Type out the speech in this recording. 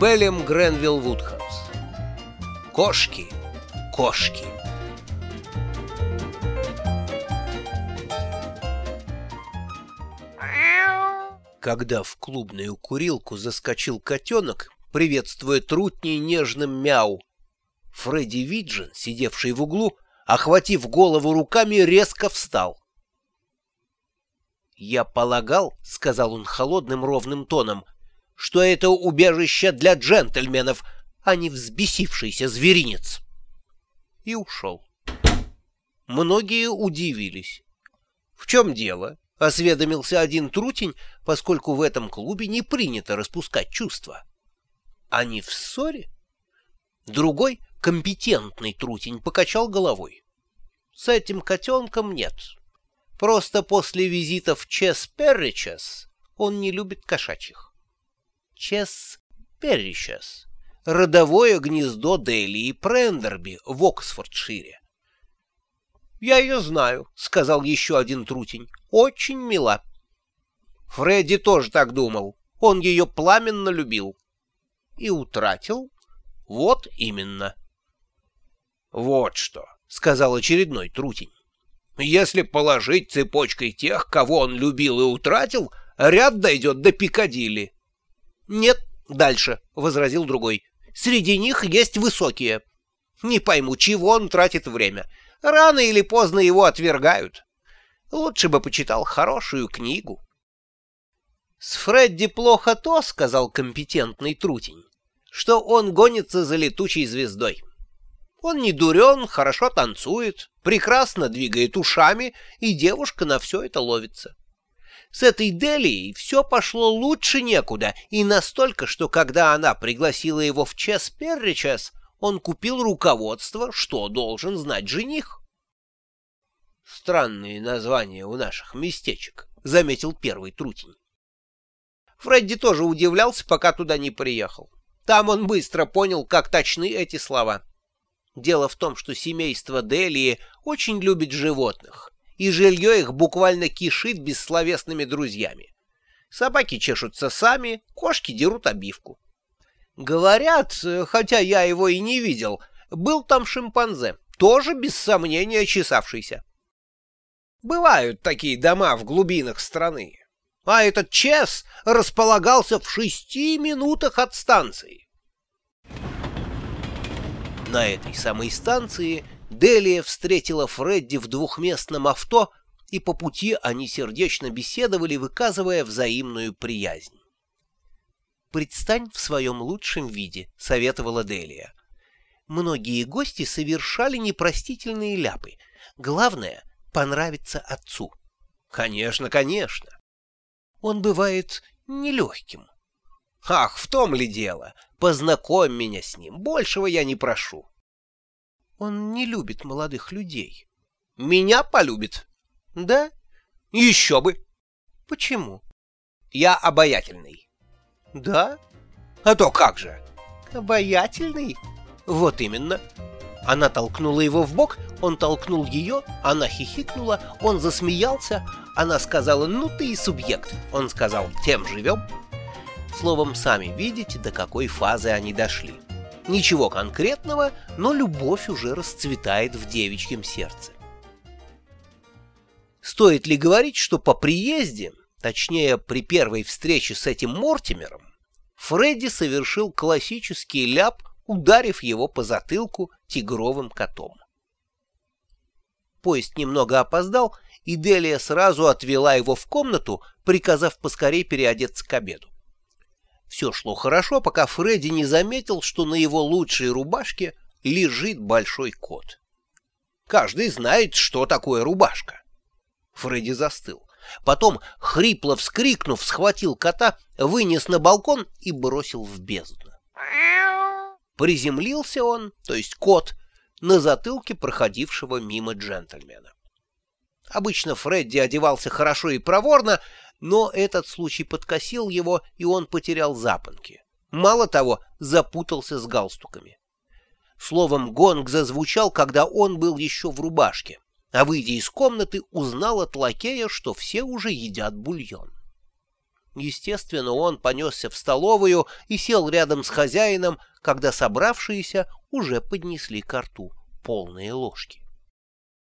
Пелем Гренвилл Вудхаус. Кошки, кошки. Когда в клубную курилку заскочил котенок, приветствуя трутней нежным мяу, Фредди Виджин, сидевший в углу, охватив голову руками, резко встал. «Я полагал, — сказал он холодным ровным тоном, — что это убежище для джентльменов, а не взбесившийся зверинец». И ушел. Многие удивились. «В чем дело?» — осведомился один трутень, поскольку в этом клубе не принято распускать чувства. «Они в ссоре?» Другой, компетентный трутень, покачал головой. «С этим котенком нет. Просто после визита в Чес Перричас он не любит кошачьих. Чес Перричас — родовое гнездо Дели и Прендерби в Оксфордшире. «Я ее знаю», — сказал еще один трутень. «Очень мила». Фредди тоже так думал. Он ее пламенно любил. И утратил? Вот именно. «Вот что», — сказал очередной трутень. Если положить цепочкой тех, кого он любил и утратил, ряд дойдет до Пикадилли. — Нет, дальше, — возразил другой. — Среди них есть высокие. Не пойму, чего он тратит время. Рано или поздно его отвергают. Лучше бы почитал хорошую книгу. — С Фредди плохо то, — сказал компетентный трутень, — что он гонится за летучей звездой. Он не дурен, хорошо танцует, прекрасно двигает ушами, и девушка на все это ловится. С этой Делией все пошло лучше некуда, и настолько, что когда она пригласила его в час перричас, он купил руководство, что должен знать жених. «Странные названия у наших местечек», — заметил первый трутень. Фредди тоже удивлялся, пока туда не приехал. Там он быстро понял, как точны эти слова. Дело в том, что семейство Делии очень любит животных, и жилье их буквально кишит бессловесными друзьями. Собаки чешутся сами, кошки дерут обивку. Говорят, хотя я его и не видел, был там шимпанзе, тоже без сомнения чесавшийся. Бывают такие дома в глубинах страны. А этот Чес располагался в шести минутах от станции. На этой самой станции Делия встретила Фредди в двухместном авто, и по пути они сердечно беседовали, выказывая взаимную приязнь. «Предстань в своем лучшем виде», — советовала Делия. Многие гости совершали непростительные ляпы. Главное — понравиться отцу. «Конечно, конечно». Он бывает нелегким. «Ах, в том ли дело? Познакомь меня с ним, большего я не прошу. Он не любит молодых людей. Меня полюбит. Да? Еще бы. Почему? Я обаятельный. Да? А то как же? Обаятельный? Вот именно. Она толкнула его в бок, он толкнул ее, она хихикнула, он засмеялся, она сказала «ну ты и субъект», он сказал «тем живем». Словом, сами видите, до какой фазы они дошли. Ничего конкретного, но любовь уже расцветает в девичьем сердце. Стоит ли говорить, что по приезде, точнее при первой встрече с этим Мортимером, Фредди совершил классический ляп, ударив его по затылку тигровым котом. Поезд немного опоздал, и Делия сразу отвела его в комнату, приказав поскорей переодеться к обеду. Все шло хорошо, пока Фредди не заметил, что на его лучшей рубашке лежит большой кот. Каждый знает, что такое рубашка. Фредди застыл. Потом, хрипло вскрикнув, схватил кота, вынес на балкон и бросил в бездну. Приземлился он, то есть кот, на затылке проходившего мимо джентльмена. Обычно Фредди одевался хорошо и проворно, но этот случай подкосил его, и он потерял запонки. Мало того, запутался с галстуками. Словом, гонг зазвучал, когда он был еще в рубашке, а, выйдя из комнаты, узнал от лакея, что все уже едят бульон. Естественно, он понесся в столовую и сел рядом с хозяином, когда собравшиеся уже поднесли к рту полные ложки.